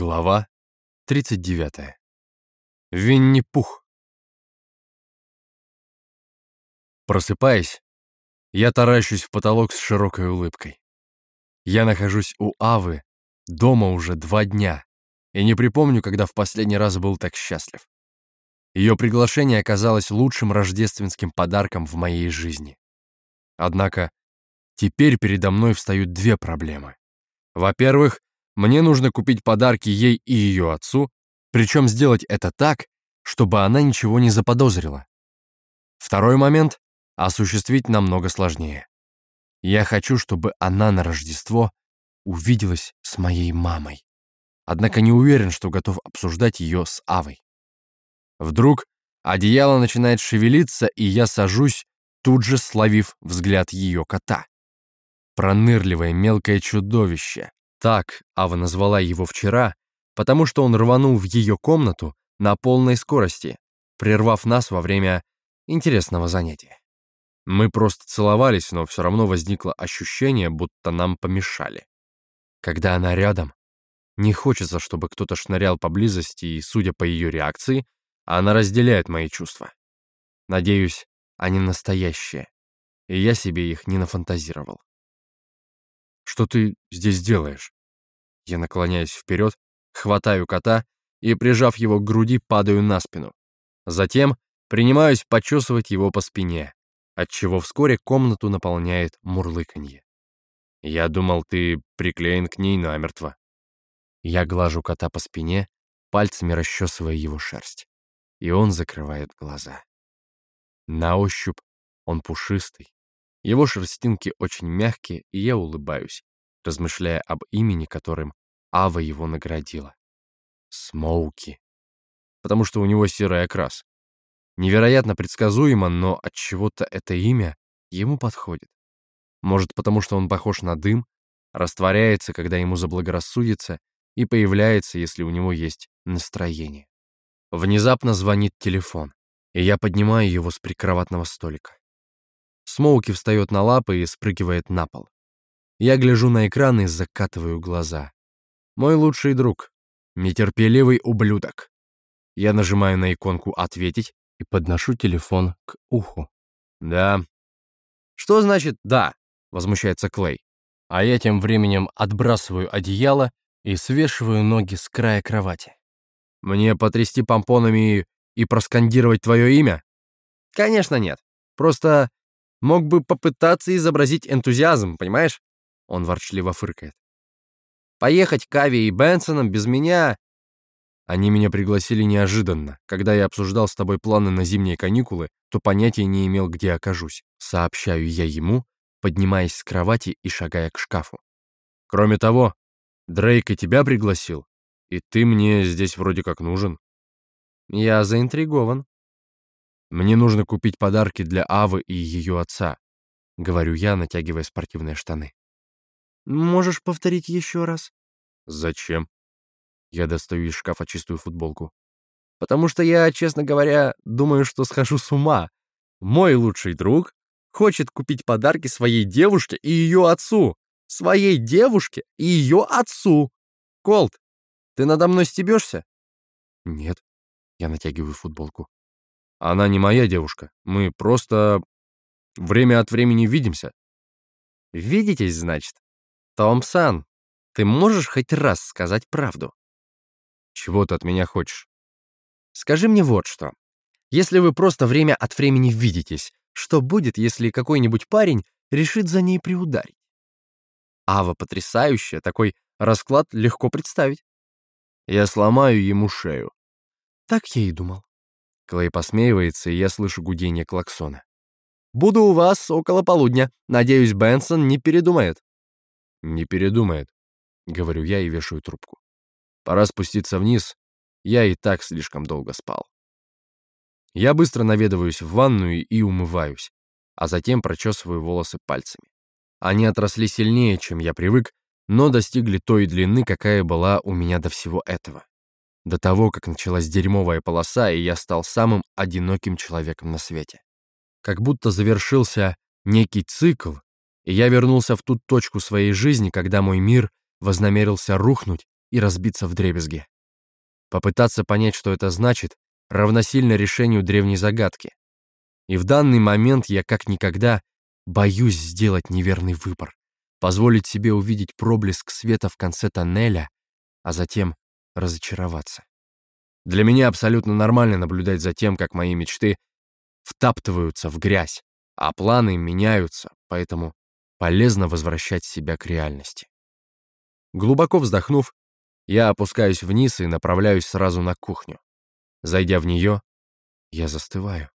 Глава 39. Винни-Пух. Просыпаясь, я таращусь в потолок с широкой улыбкой. Я нахожусь у Авы дома уже два дня и не припомню, когда в последний раз был так счастлив. Ее приглашение оказалось лучшим рождественским подарком в моей жизни. Однако теперь передо мной встают две проблемы. Во-первых, мне нужно купить подарки ей и ее отцу, причем сделать это так, чтобы она ничего не заподозрила. Второй момент осуществить намного сложнее. Я хочу, чтобы она на Рождество увиделась с моей мамой. Однако не уверен, что готов обсуждать ее с Авой. Вдруг одеяло начинает шевелиться, и я сажусь, тут же словив взгляд ее кота. Пронырливое мелкое чудовище, так Ава назвала его вчера, потому что он рванул в ее комнату на полной скорости, прервав нас во время интересного занятия. Мы просто целовались, но все равно возникло ощущение, будто нам помешали. Когда она рядом, не хочется, чтобы кто-то шнырял поблизости, и, судя по ее реакции, она разделяет мои чувства. Надеюсь, они настоящие, и я себе их не нафантазировал. Что ты здесь делаешь?» Я наклоняюсь вперед, хватаю кота и, прижав его к груди, падаю на спину. Затем принимаюсь почесывать его по спине, отчего вскоре комнату наполняет мурлыканье. Я думал, ты приклеен к ней намертво. Я глажу кота по спине, пальцами расчесывая его шерсть. И он закрывает глаза. На ощупь он пушистый, его шерстинки очень мягкие, и я улыбаюсь, размышляя об имени, которым Ава его наградила. Смоуки. Потому что у него серый окрас. Невероятно предсказуемо, но от чего-то это имя ему подходит. Может, потому что он похож на дым, растворяется, когда ему заблагорассудится, и появляется, если у него есть настроение. Внезапно звонит телефон, и я поднимаю его с прикроватного столика. Смоуки встает на лапы и спрыгивает на пол. Я гляжу на экран и закатываю глаза. Мой лучший друг. Нетерпеливый ублюдок. Я нажимаю на иконку «Ответить» и подношу телефон к уху. «Да». «Что значит «да»?» — возмущается Клей. А я тем временем отбрасываю одеяло и свешиваю ноги с края кровати. «Мне потрясти помпонами и проскандировать твое имя?» «Конечно нет. Просто Мог бы попытаться изобразить энтузиазм, понимаешь? Он ворчливо фыркает. Поехать к Ави и Бенсоном без меня... Они меня пригласили неожиданно. Когда я обсуждал с тобой планы на зимние каникулы, то понятия не имел, где окажусь. Сообщаю я ему, поднимаясь с кровати и шагая к шкафу. Кроме того, Дрейк и тебя пригласил, и ты мне здесь вроде как нужен. Я заинтригован. Мне нужно купить подарки для Авы и ее отца», — говорю я, натягивая спортивные штаны. «Можешь повторить еще раз?» «Зачем?» Я достаю из шкафа чистую футболку. «Потому что я, честно говоря, думаю, что схожу с ума. Мой лучший друг хочет купить подарки своей девушке и ее отцу. Своей девушке и ее отцу. Колт, ты надо мной стебешься?» «Нет». Я натягиваю футболку. Она не моя девушка. Мы просто время от времени видимся. Видитесь, значит? Томпсон, ты можешь хоть раз сказать правду? Чего ты от меня хочешь? Скажи мне вот что. Если вы просто время от времени видитесь, что будет, если какой-нибудь парень решит за ней приударить? Ава потрясающая, такой расклад легко представить. Я сломаю ему шею. Так я и думал. Клей посмеивается, и я слышу гудение клаксона. «Буду у вас около полудня. Надеюсь, Бенсон не передумает». «Не передумает», — говорю я и вешаю трубку. «Пора спуститься вниз. Я и так слишком долго спал». Я быстро наведываюсь в ванную и умываюсь, а затем прочесываю волосы пальцами. Они отросли сильнее, чем я привык, но достигли той длины, какая была у меня до всего этого до того, как началась дерьмовая полоса, и я стал самым одиноким человеком на свете. Как будто завершился некий цикл, и я вернулся в ту точку своей жизни, когда мой мир вознамерился рухнуть, и разбиться в дребезги. Попытаться понять, что это значит, равносильно решению древней загадки. И в данный момент я как никогда боюсь сделать неверный выбор, позволить себе увидеть проблеск света в конце тоннеля, а затем разочароваться. Для меня абсолютно нормально наблюдать за тем, как мои мечты втаптываются в грязь, а планы меняются, поэтому полезно возвращать себя к реальности. Глубоко вздохнув, я опускаюсь вниз и направляюсь сразу на кухню. Зайдя в нее, я застываю.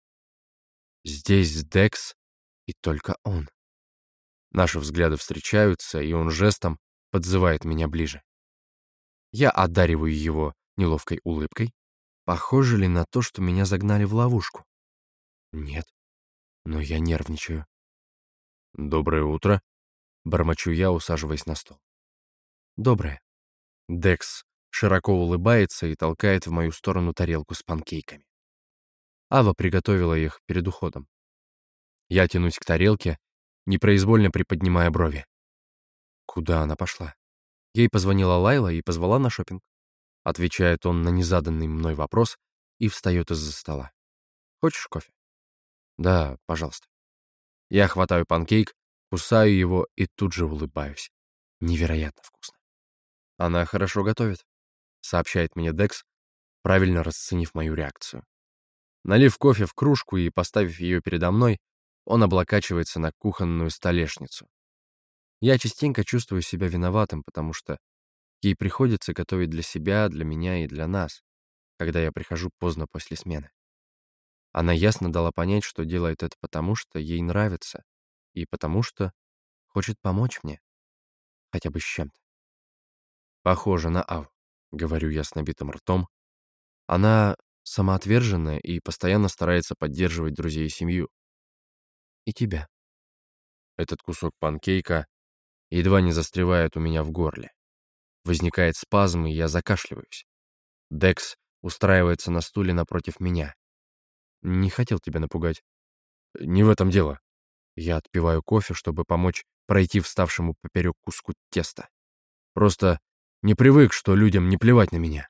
Здесь Декс и только он. Наши взгляды встречаются, и он жестом подзывает меня ближе. Я одариваю его неловкой улыбкой. Похоже ли на то, что меня загнали в ловушку? Нет, но я нервничаю. «Доброе утро», — бормочу я, усаживаясь на стол. «Доброе». Декс широко улыбается и толкает в мою сторону тарелку с панкейками. Ава приготовила их перед уходом. Я тянусь к тарелке, непроизвольно приподнимая брови. Куда она пошла? Ей позвонила Лайла и позвала на шопинг. Отвечает он на незаданный мной вопрос и встает из-за стола. Хочешь кофе? Да, пожалуйста. Я хватаю панкейк, кусаю его и тут же улыбаюсь. Невероятно вкусно. Она хорошо готовит, сообщает мне Декс, правильно расценив мою реакцию. Налив кофе в кружку и поставив ее передо мной, он облокачивается на кухонную столешницу. Я частенько чувствую себя виноватым, потому что ей приходится готовить для себя, для меня и для нас, когда я прихожу поздно после смены. Она ясно дала понять, что делает это потому, что ей нравится, и потому что хочет помочь мне. Хотя бы с чем-то. Похоже на Ав, говорю я с набитым ртом. Она самоотверженная и постоянно старается поддерживать друзей и семью. И тебя. Этот кусок панкейка едва не застревает у меня в горле. Возникает спазм, и я закашливаюсь. Декс устраивается на стуле напротив меня. Не хотел тебя напугать. Не в этом дело. Я отпиваю кофе, чтобы помочь пройти вставшему поперек куску теста. Просто не привык, что людям не плевать на меня.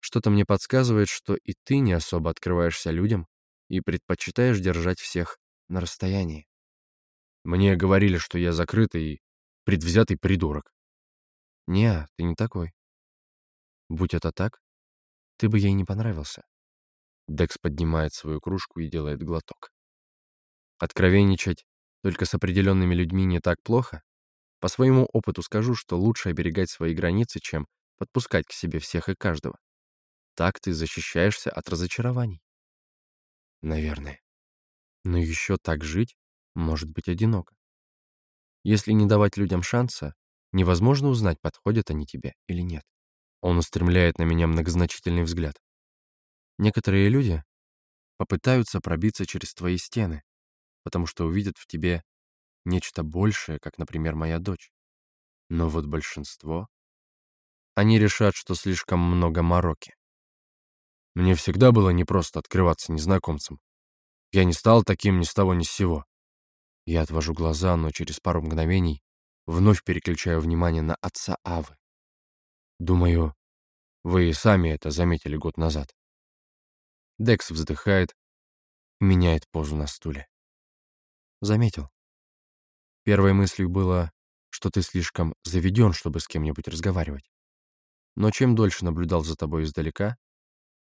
Что-то мне подсказывает, что и ты не особо открываешься людям и предпочитаешь держать всех на расстоянии. Мне говорили, что я закрытый и предвзятый придурок. Не, ты не такой. Будь это так, ты бы ей не понравился. Декс поднимает свою кружку и делает глоток. Откровенничать только с определенными людьми не так плохо? По своему опыту скажу, что лучше оберегать свои границы, чем подпускать к себе всех и каждого. Так ты защищаешься от разочарований. Наверное. Но еще так жить может быть одиноко. Если не давать людям шанса, невозможно узнать, подходят они тебе или нет. Он устремляет на меня многозначительный взгляд. Некоторые люди попытаются пробиться через твои стены, потому что увидят в тебе нечто большее, как, например, моя дочь. Но вот большинство... Они решат, что слишком много мороки. Мне всегда было непросто открываться незнакомцам. Я не стал таким ни с того ни с сего. Я отвожу глаза, но через пару мгновений вновь переключаю внимание на отца Авы. Думаю, вы и сами это заметили год назад. Декс вздыхает, меняет позу на стуле. Заметил. Первой мыслью было, что ты слишком заведен, чтобы с кем-нибудь разговаривать. Но чем дольше наблюдал за тобой издалека,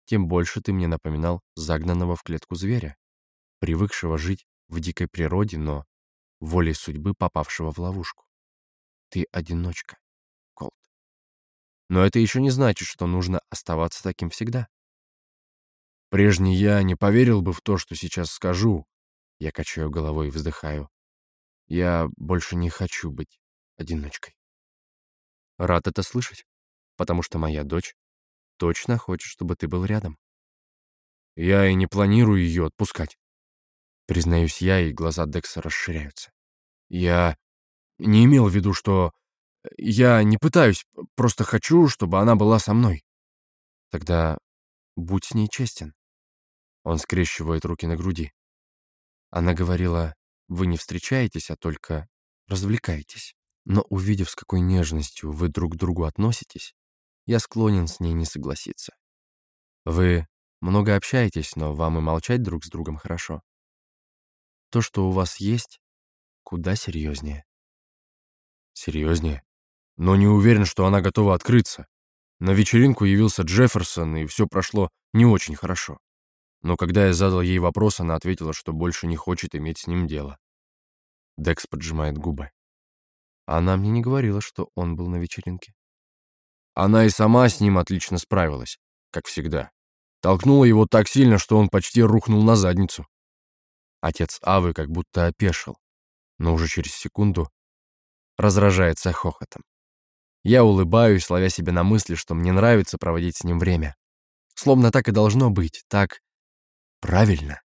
тем больше ты мне напоминал загнанного в клетку зверя, привыкшего жить в дикой природе, но волей судьбы попавшего в ловушку. Ты одиночка, Колт. Но это еще не значит, что нужно оставаться таким всегда. Прежний я не поверил бы в то, что сейчас скажу. Я качаю головой и вздыхаю. Я больше не хочу быть одиночкой. Рад это слышать, потому что моя дочь точно хочет, чтобы ты был рядом. Я и не планирую ее отпускать. Признаюсь я, и глаза Декса расширяются. Я не имел в виду, что... Я не пытаюсь, просто хочу, чтобы она была со мной. Тогда будь с ней честен. Он скрещивает руки на груди. Она говорила, вы не встречаетесь, а только развлекаетесь. Но увидев, с какой нежностью вы друг к другу относитесь, я склонен с ней не согласиться. Вы много общаетесь, но вам и молчать друг с другом хорошо. То, что у вас есть, куда серьезнее. Серьезнее? Но не уверен, что она готова открыться. На вечеринку явился Джефферсон, и все прошло не очень хорошо. Но когда я задал ей вопрос, она ответила, что больше не хочет иметь с ним дело. Декс поджимает губы. Она мне не говорила, что он был на вечеринке. Она и сама с ним отлично справилась, как всегда. Толкнула его так сильно, что он почти рухнул на задницу. Отец Авы как будто опешил, но уже через секунду разражается хохотом. Я улыбаюсь, ловя себя на мысли, что мне нравится проводить с ним время. Словно так и должно быть, так правильно.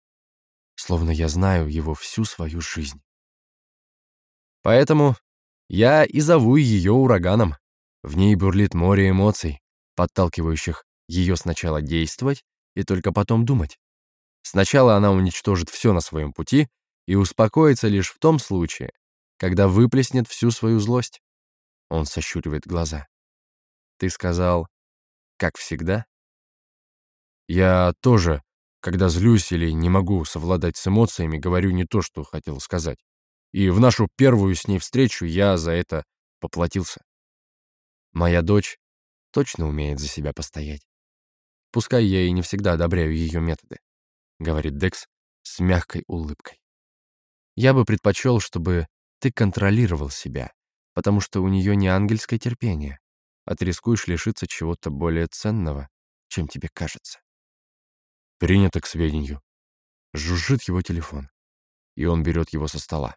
Словно я знаю его всю свою жизнь. Поэтому я и зову ее ураганом. В ней бурлит море эмоций, подталкивающих ее сначала действовать и только потом думать. Сначала она уничтожит все на своем пути и успокоится лишь в том случае, когда выплеснет всю свою злость. Он сощуривает глаза. Ты сказал, как всегда? Я тоже, когда злюсь или не могу совладать с эмоциями, говорю не то, что хотел сказать. И в нашу первую с ней встречу я за это поплатился. Моя дочь точно умеет за себя постоять. Пускай я и не всегда одобряю ее методы, говорит Декс с мягкой улыбкой. Я бы предпочел, чтобы ты контролировал себя, потому что у нее не ангельское терпение, а ты рискуешь лишиться чего-то более ценного, чем тебе кажется. Принято к сведению. Жужжит его телефон, и он берет его со стола.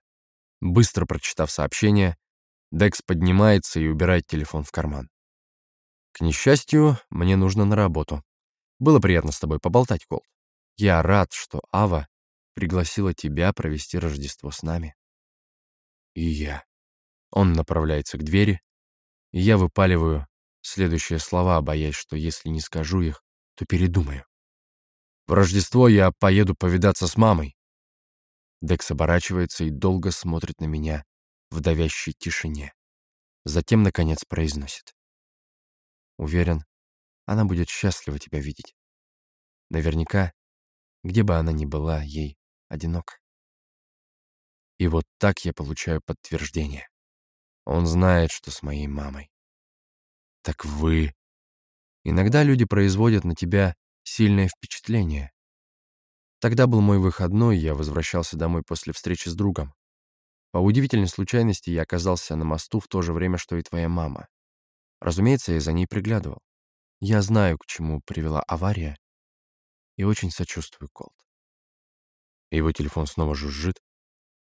Быстро прочитав сообщение, Декс поднимается и убирает телефон в карман. К несчастью, мне нужно на работу. Было приятно с тобой поболтать, Колт. Я рад, что Ава пригласила тебя провести Рождество с нами. И я. Он направляется к двери, и я выпаливаю следующие слова, боясь, что если не скажу их, то передумаю. В Рождество я поеду повидаться с мамой. Декс оборачивается и долго смотрит на меня в давящей тишине. Затем, наконец, произносит. Уверен, она будет счастлива тебя видеть. Наверняка, где бы она ни была, ей одиноко. И вот так я получаю подтверждение. Он знает, что с моей мамой. Так вы... Иногда люди производят на тебя сильное впечатление. Тогда был мой выходной, я возвращался домой после встречи с другом. По удивительной случайности я оказался на мосту в то же время, что и твоя мама. Разумеется, я за ней приглядывал. Я знаю, к чему привела авария, и очень сочувствую Колт. Его телефон снова жужжит,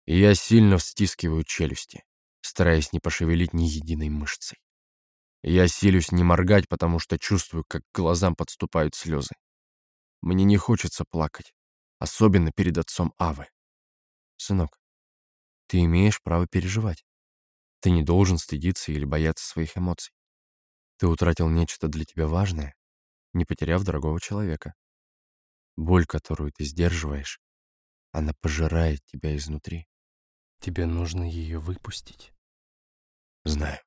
и я сильно стискиваю челюсти, стараясь не пошевелить ни единой мышцей. Я силюсь не моргать, потому что чувствую, как к глазам подступают слезы. Мне не хочется плакать, особенно перед отцом Авы. Сынок, ты имеешь право переживать. Ты не должен стыдиться или бояться своих эмоций. Ты утратил нечто для тебя важное, не потеряв дорогого человека. Боль, которую ты сдерживаешь, она пожирает тебя изнутри. Тебе нужно ее выпустить. Знаю.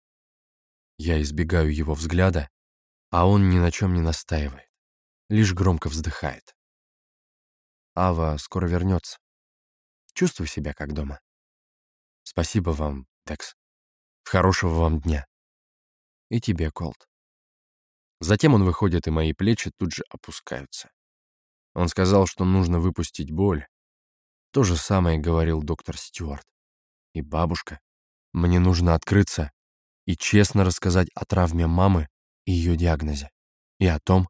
Я избегаю его взгляда, а он ни на чем не настаивает, лишь громко вздыхает. Ава скоро вернется. Чувствуй себя как дома. Спасибо вам, Текс. Хорошего вам дня. И тебе, Колт. Затем он выходит, и мои плечи тут же опускаются. Он сказал, что нужно выпустить боль. То же самое говорил доктор Стюарт. И бабушка. Мне нужно открыться и честно рассказать о травме мамы и ее диагнозе. И о том,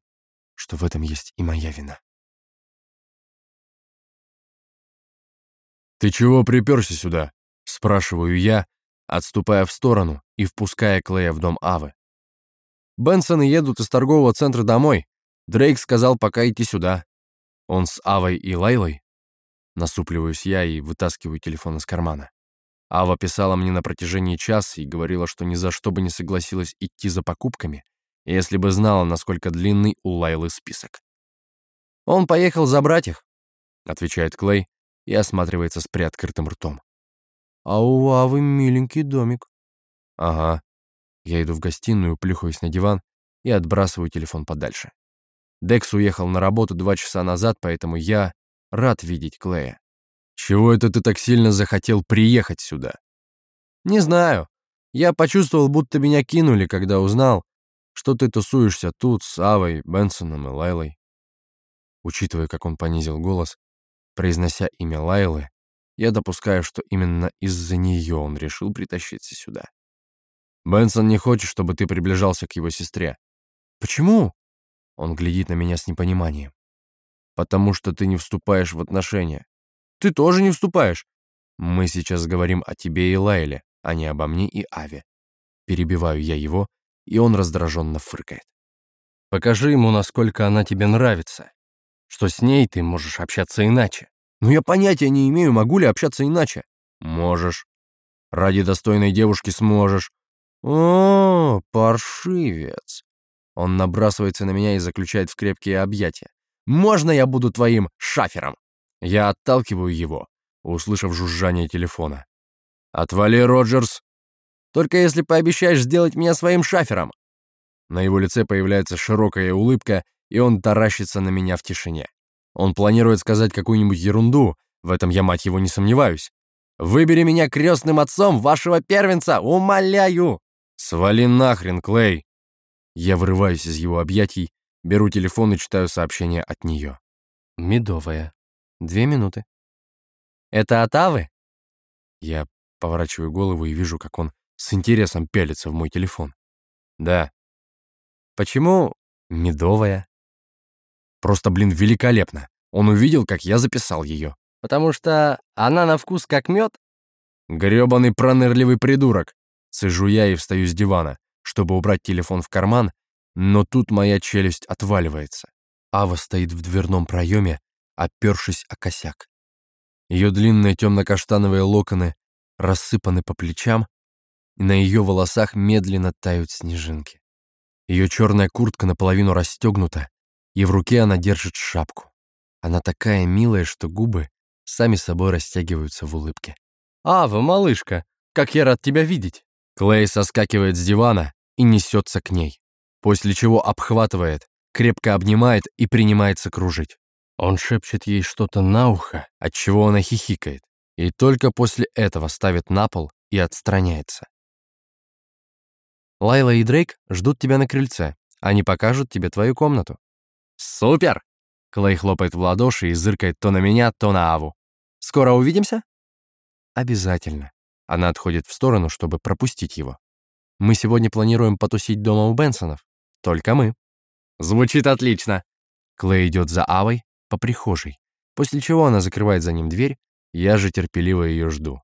что в этом есть и моя вина. «Ты чего приперся сюда?» — спрашиваю я, отступая в сторону и впуская Клея в дом Авы. «Бенсоны едут из торгового центра домой. Дрейк сказал пока идти сюда. Он с Авой и Лайлой?» Насупливаюсь я и вытаскиваю телефон из кармана. Ава писала мне на протяжении часа и говорила, что ни за что бы не согласилась идти за покупками, если бы знала, насколько длинный у Лайлы список. «Он поехал забрать их», — отвечает Клей и осматривается с приоткрытым ртом. «А у Авы миленький домик». «Ага». Я иду в гостиную, плюхаюсь на диван и отбрасываю телефон подальше. Декс уехал на работу два часа назад, поэтому я рад видеть Клея. Чего это ты так сильно захотел приехать сюда? Не знаю. Я почувствовал, будто меня кинули, когда узнал, что ты тусуешься тут с Авой, Бенсоном и Лайлой. Учитывая, как он понизил голос, произнося имя Лайлы, я допускаю, что именно из-за нее он решил притащиться сюда. Бенсон не хочет, чтобы ты приближался к его сестре. Почему? Он глядит на меня с непониманием. Потому что ты не вступаешь в отношения. Ты тоже не вступаешь. Мы сейчас говорим о тебе и Лайле, а не обо мне и Аве. Перебиваю я его, и он раздраженно фыркает. Покажи ему, насколько она тебе нравится, что с ней ты можешь общаться иначе. Но я понятия не имею, могу ли общаться иначе. Можешь. Ради достойной девушки сможешь. О, паршивец. Он набрасывается на меня и заключает в крепкие объятия. Можно я буду твоим шафером? Я отталкиваю его, услышав жужжание телефона. «Отвали, Роджерс!» «Только если пообещаешь сделать меня своим шафером!» На его лице появляется широкая улыбка, и он таращится на меня в тишине. Он планирует сказать какую-нибудь ерунду, в этом я, мать его, не сомневаюсь. «Выбери меня крестным отцом вашего первенца, умоляю!» «Свали нахрен, Клей!» Я вырываюсь из его объятий, беру телефон и читаю сообщение от нее. «Медовая. Две минуты». «Это от Авы?» Я поворачиваю голову и вижу, как он с интересом пялится в мой телефон. «Да». «Почему медовая?» Просто, блин, великолепно. Он увидел, как я записал ее. Потому что она на вкус как мед? Гребаный пронырливый придурок. Сижу я и встаю с дивана, чтобы убрать телефон в карман, но тут моя челюсть отваливается. Ава стоит в дверном проеме, опершись о косяк. Ее длинные темно-каштановые локоны рассыпаны по плечам, и на ее волосах медленно тают снежинки. Ее черная куртка наполовину расстегнута, и в руке она держит шапку. Она такая милая, что губы сами собой растягиваются в улыбке. «Ава, малышка, как я рад тебя видеть!» Клей соскакивает с дивана и несется к ней, после чего обхватывает, крепко обнимает и принимается кружить. Он шепчет ей что-то на ухо, от чего она хихикает, и только после этого ставит на пол и отстраняется. Лайла и Дрейк ждут тебя на крыльце. Они покажут тебе твою комнату. «Супер!» Клей хлопает в ладоши и зыркает то на меня, то на Аву. «Скоро увидимся?» «Обязательно». Она отходит в сторону, чтобы пропустить его. «Мы сегодня планируем потусить дома у Бенсонов. Только мы». «Звучит отлично!» Клей идет за Авой по прихожей, после чего она закрывает за ним дверь, я же терпеливо ее жду.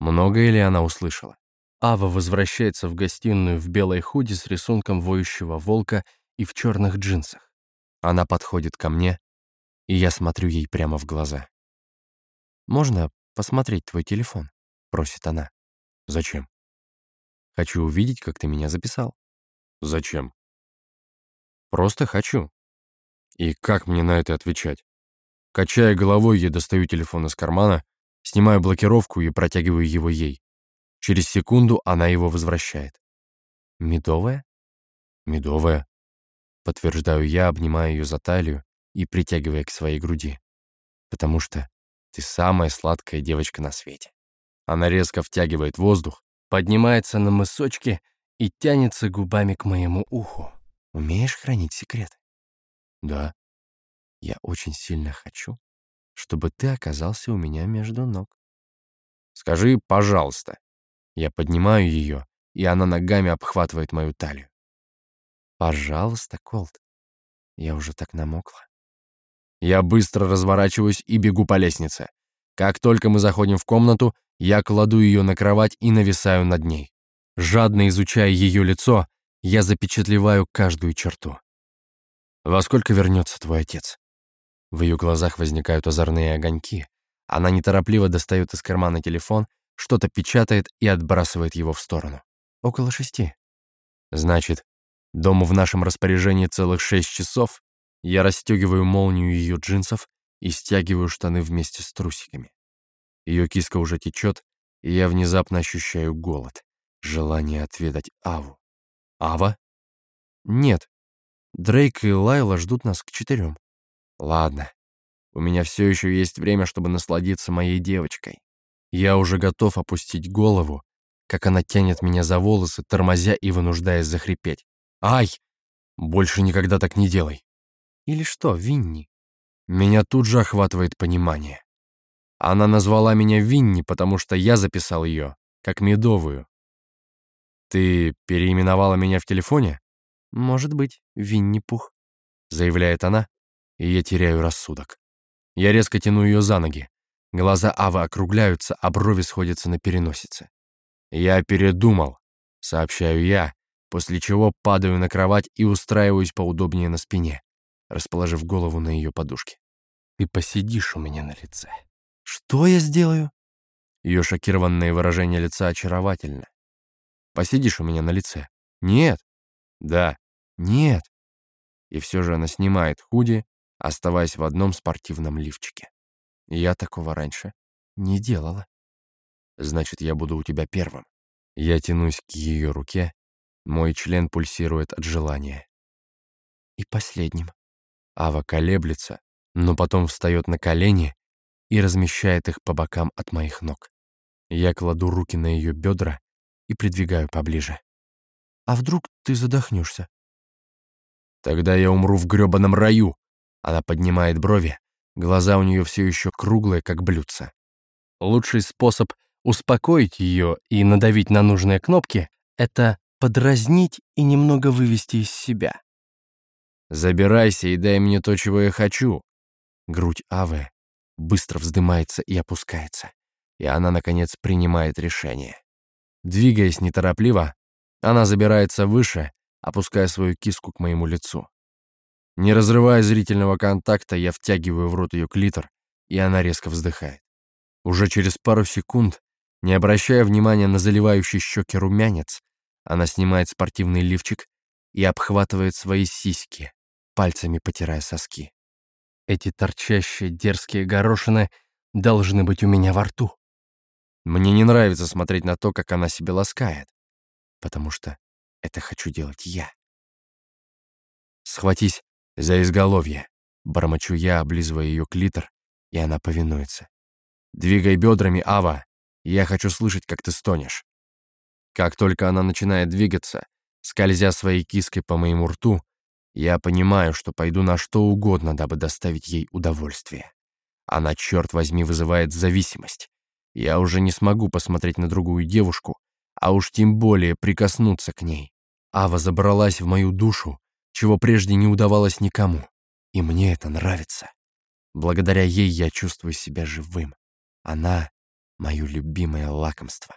Многое ли она услышала? Ава возвращается в гостиную в белой худи с рисунком воющего волка и в черных джинсах. Она подходит ко мне, и я смотрю ей прямо в глаза. «Можно посмотреть твой телефон?» — просит она. «Зачем?» «Хочу увидеть, как ты меня записал». «Зачем?» «Просто хочу». И как мне на это отвечать? Качая головой, я достаю телефон из кармана, снимаю блокировку и протягиваю его ей. Через секунду она его возвращает. «Медовая?» «Медовая», Подтверждаю я, обнимая ее за талию и притягивая к своей груди. Потому что ты самая сладкая девочка на свете. Она резко втягивает воздух, поднимается на мысочки и тянется губами к моему уху. Умеешь хранить секреты? Да. Я очень сильно хочу, чтобы ты оказался у меня между ног. Скажи, пожалуйста. Я поднимаю ее, и она ногами обхватывает мою талию. Пожалуйста, Колт. Я уже так намокла. Я быстро разворачиваюсь и бегу по лестнице. Как только мы заходим в комнату, я кладу ее на кровать и нависаю над ней. Жадно изучая ее лицо, я запечатлеваю каждую черту. «Во сколько вернется твой отец?» В ее глазах возникают озорные огоньки. Она неторопливо достает из кармана телефон, что-то печатает и отбрасывает его в сторону. «Около шести». «Значит, Дому в нашем распоряжении целых шесть часов. Я расстегиваю молнию ее джинсов и стягиваю штаны вместе с трусиками. Ее киска уже течет, и я внезапно ощущаю голод, желание отведать Аву. Ава? Нет. Дрейк и Лайла ждут нас к четырем. Ладно. У меня все еще есть время, чтобы насладиться моей девочкой. Я уже готов опустить голову, как она тянет меня за волосы, тормозя и вынуждая захрипеть. «Ай! Больше никогда так не делай!» «Или что, Винни?» Меня тут же охватывает понимание. Она назвала меня Винни, потому что я записал ее, как медовую. «Ты переименовала меня в телефоне?» «Может быть, Винни-Пух», — заявляет она, и я теряю рассудок. Я резко тяну ее за ноги. Глаза Авы округляются, а брови сходятся на переносице. «Я передумал», — сообщаю я, после чего падаю на кровать и устраиваюсь поудобнее на спине, расположив голову на ее подушке. «Ты посидишь у меня на лице». «Что я сделаю?» Ее шокированное выражение лица очаровательно. «Посидишь у меня на лице?» «Нет». «Да». «Нет». И все же она снимает худи, оставаясь в одном спортивном лифчике. Я такого раньше не делала. Значит, я буду у тебя первым. Я тянусь к ее руке, мой член пульсирует от желания. И последним. Ава колеблется, но потом встает на колени и размещает их по бокам от моих ног. Я кладу руки на ее бедра и придвигаю поближе. «А вдруг ты задохнешься?» «Тогда я умру в грёбаном раю!» Она поднимает брови, глаза у нее все еще круглые, как блюдца. Лучший способ успокоить ее и надавить на нужные кнопки — это подразнить и немного вывести из себя. «Забирайся и дай мне то, чего я хочу». Грудь Авы быстро вздымается и опускается, и она, наконец, принимает решение. Двигаясь неторопливо, она забирается выше, опуская свою киску к моему лицу. Не разрывая зрительного контакта, я втягиваю в рот ее клитор, и она резко вздыхает. Уже через пару секунд не обращая внимания на заливающий щеки румянец, она снимает спортивный лифчик и обхватывает свои сиськи, пальцами потирая соски. Эти торчащие дерзкие горошины должны быть у меня во рту. Мне не нравится смотреть на то, как она себе ласкает, потому что это хочу делать я. Схватись за изголовье, бормочу я, облизывая ее клитор, и она повинуется. Двигай бедрами, Ава, я хочу слышать, как ты стонешь. Как только она начинает двигаться, скользя своей киской по моему рту, я понимаю, что пойду на что угодно, дабы доставить ей удовольствие. Она, черт возьми, вызывает зависимость. Я уже не смогу посмотреть на другую девушку, а уж тем более прикоснуться к ней. Ава забралась в мою душу, чего прежде не удавалось никому. И мне это нравится. Благодаря ей я чувствую себя живым. Она мое любимое лакомство,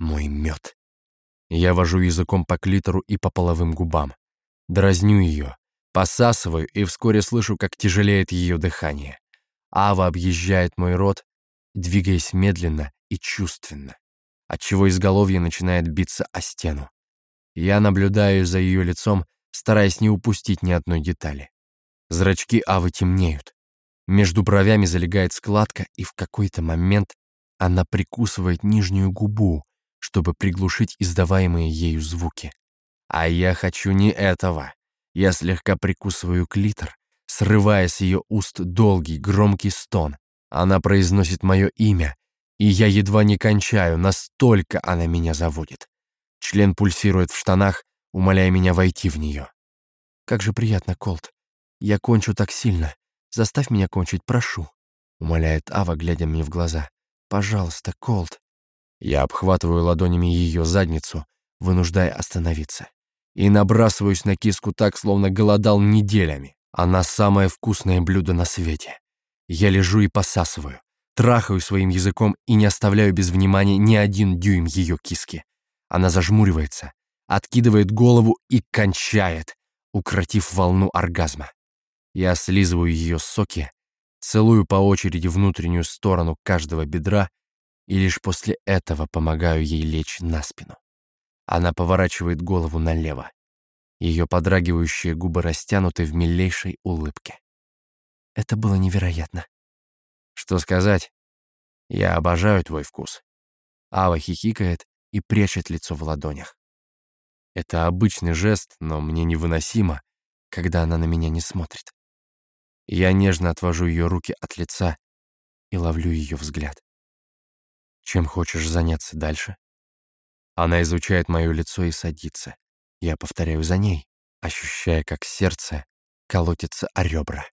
мой мед. Я вожу языком по клитору и по половым губам, дразню ее, посасываю и вскоре слышу, как тяжелеет ее дыхание. Ава объезжает мой рот, двигаясь медленно и чувственно, отчего изголовье начинает биться о стену. Я наблюдаю за ее лицом, стараясь не упустить ни одной детали. Зрачки Авы темнеют. Между бровями залегает складка, и в какой-то момент она прикусывает нижнюю губу, чтобы приглушить издаваемые ею звуки. А я хочу не этого. Я слегка прикусываю клитор, срывая с ее уст долгий, громкий стон. Она произносит мое имя, и я едва не кончаю, настолько она меня заводит. Член пульсирует в штанах, умоляя меня войти в нее. «Как же приятно, Колт. Я кончу так сильно. Заставь меня кончить, прошу», — умоляет Ава, глядя мне в глаза. «Пожалуйста, Колт». Я обхватываю ладонями ее задницу, вынуждая остановиться. И набрасываюсь на киску так, словно голодал неделями. Она самое вкусное блюдо на свете. Я лежу и посасываю, трахаю своим языком и не оставляю без внимания ни один дюйм ее киски. Она зажмуривается, откидывает голову и кончает, укротив волну оргазма. Я слизываю ее соки, целую по очереди внутреннюю сторону каждого бедра и лишь после этого помогаю ей лечь на спину. Она поворачивает голову налево. Ее подрагивающие губы растянуты в милейшей улыбке. Это было невероятно. Что сказать? Я обожаю твой вкус. Ава хихикает и прячет лицо в ладонях. Это обычный жест, но мне невыносимо, когда она на меня не смотрит. Я нежно отвожу ее руки от лица и ловлю ее взгляд. Чем хочешь заняться дальше? Она изучает мое лицо и садится. Я повторяю за ней, ощущая, как сердце колотится о ребра.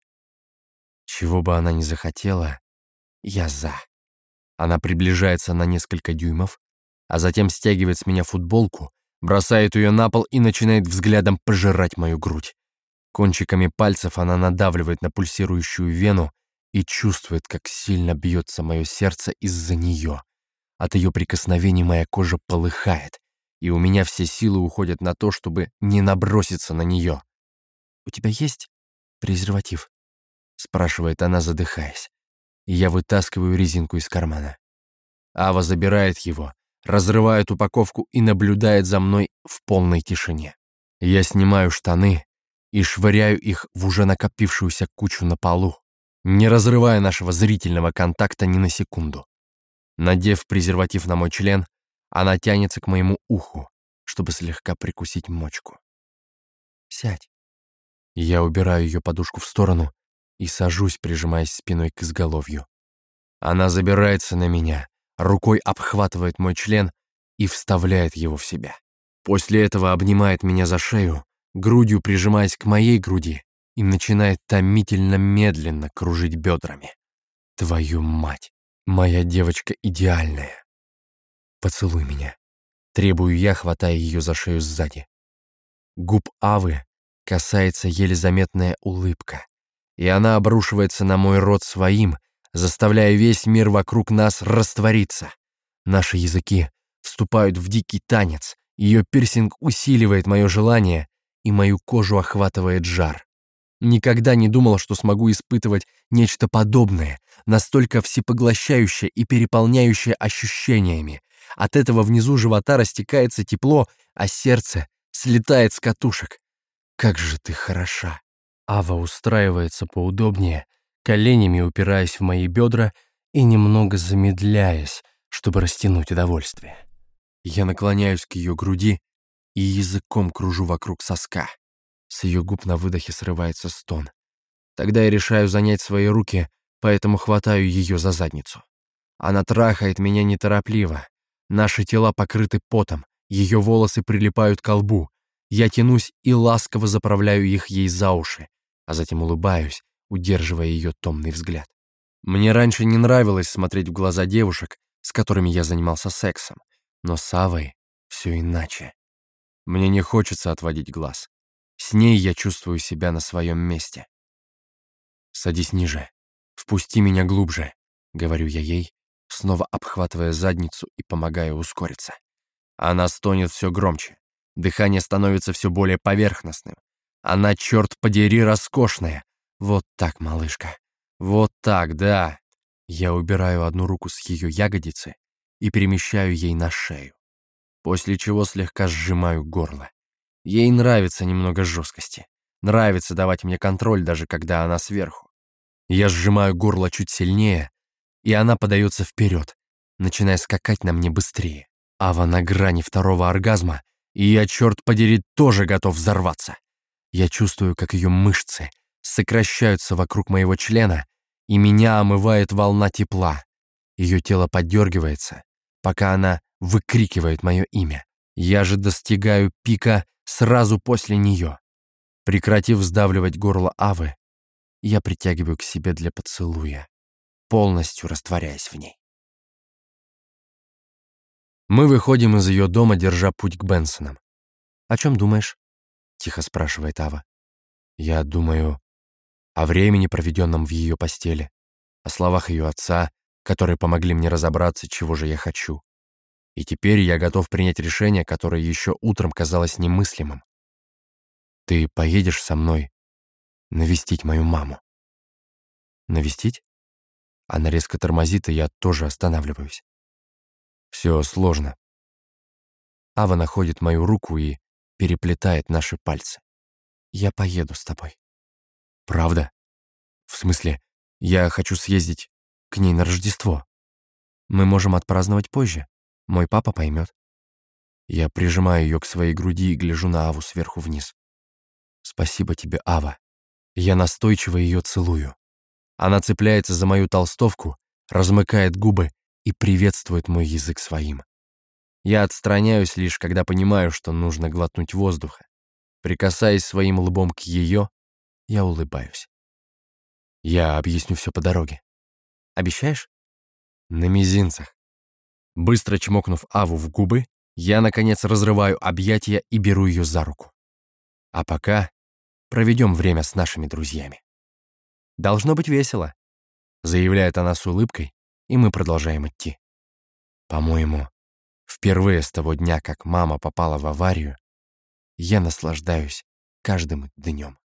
Чего бы она ни захотела, я за. Она приближается на несколько дюймов, а затем стягивает с меня футболку, бросает ее на пол и начинает взглядом пожирать мою грудь. Кончиками пальцев она надавливает на пульсирующую вену и чувствует, как сильно бьется мое сердце из-за нее. От ее прикосновений моя кожа полыхает, и у меня все силы уходят на то, чтобы не наброситься на нее. «У тебя есть презерватив?» — спрашивает она, задыхаясь. И я вытаскиваю резинку из кармана. Ава забирает его, разрывает упаковку и наблюдает за мной в полной тишине. Я снимаю штаны и швыряю их в уже накопившуюся кучу на полу, не разрывая нашего зрительного контакта ни на секунду. Надев презерватив на мой член, она тянется к моему уху, чтобы слегка прикусить мочку. «Сядь». Я убираю ее подушку в сторону и сажусь, прижимаясь спиной к изголовью. Она забирается на меня, рукой обхватывает мой член и вставляет его в себя. После этого обнимает меня за шею, грудью прижимаясь к моей груди и начинает томительно медленно кружить бедрами. Твою мать, моя девочка идеальная. Поцелуй меня. Требую я, хватая ее за шею сзади. Губ Авы касается еле заметная улыбка, и она обрушивается на мой рот своим, заставляя весь мир вокруг нас раствориться. Наши языки вступают в дикий танец, ее пирсинг усиливает мое желание, и мою кожу охватывает жар. Никогда не думал, что смогу испытывать нечто подобное, настолько всепоглощающее и переполняющее ощущениями. От этого внизу живота растекается тепло, а сердце слетает с катушек. Как же ты хороша. Ава устраивается поудобнее, коленями упираясь в мои бедра и немного замедляясь, чтобы растянуть удовольствие. Я наклоняюсь к ее груди и языком кружу вокруг соска. С ее губ на выдохе срывается стон. Тогда я решаю занять свои руки, поэтому хватаю ее за задницу. Она трахает меня неторопливо. Наши тела покрыты потом, ее волосы прилипают к лбу. Я тянусь и ласково заправляю их ей за уши, а затем улыбаюсь, удерживая ее томный взгляд. Мне раньше не нравилось смотреть в глаза девушек, с которыми я занимался сексом, но с Авой все иначе. Мне не хочется отводить глаз. С ней я чувствую себя на своем месте. «Садись ниже. Впусти меня глубже», — говорю я ей, снова обхватывая задницу и помогая ускориться. Она стонет все громче. Дыхание становится все более поверхностным. Она, черт подери, роскошная, вот так, малышка. Вот так, да. Я убираю одну руку с ее ягодицы и перемещаю ей на шею, после чего слегка сжимаю горло. Ей нравится немного жесткости. Нравится давать мне контроль, даже когда она сверху. Я сжимаю горло чуть сильнее, и она подается вперед, начиная скакать на мне быстрее. Ава на грани второго оргазма, и я, черт подери, тоже готов взорваться. Я чувствую, как ее мышцы сокращаются вокруг моего члена, и меня омывает волна тепла. Ее тело подергивается, пока она выкрикивает мое имя. Я же достигаю пика сразу после нее. Прекратив сдавливать горло Авы, я притягиваю к себе для поцелуя, полностью растворяясь в ней. Мы выходим из ее дома, держа путь к Бенсонам. «О чем думаешь?» — тихо спрашивает Ава. «Я думаю о времени, проведенном в ее постели, о словах ее отца, которые помогли мне разобраться, чего же я хочу. И теперь я готов принять решение, которое еще утром казалось немыслимым. Ты поедешь со мной навестить мою маму. Навестить? Она резко тормозит, и я тоже останавливаюсь. Все сложно. Ава находит мою руку и переплетает наши пальцы. Я поеду с тобой. Правда? В смысле, я хочу съездить к ней на Рождество. Мы можем отпраздновать позже. Мой папа поймет. Я прижимаю ее к своей груди и гляжу на Аву сверху вниз. Спасибо тебе, Ава. Я настойчиво ее целую. Она цепляется за мою толстовку, размыкает губы и приветствует мой язык своим. Я отстраняюсь лишь, когда понимаю, что нужно глотнуть воздуха. Прикасаясь своим лбом к ее, я улыбаюсь. Я объясню все по дороге. Обещаешь? На мизинцах. Быстро чмокнув Аву в губы, я, наконец, разрываю объятия и беру ее за руку. А пока проведем время с нашими друзьями. Должно быть весело, заявляет она с улыбкой, и мы продолжаем идти. По-моему, впервые с того дня, как мама попала в аварию, я наслаждаюсь каждым днем.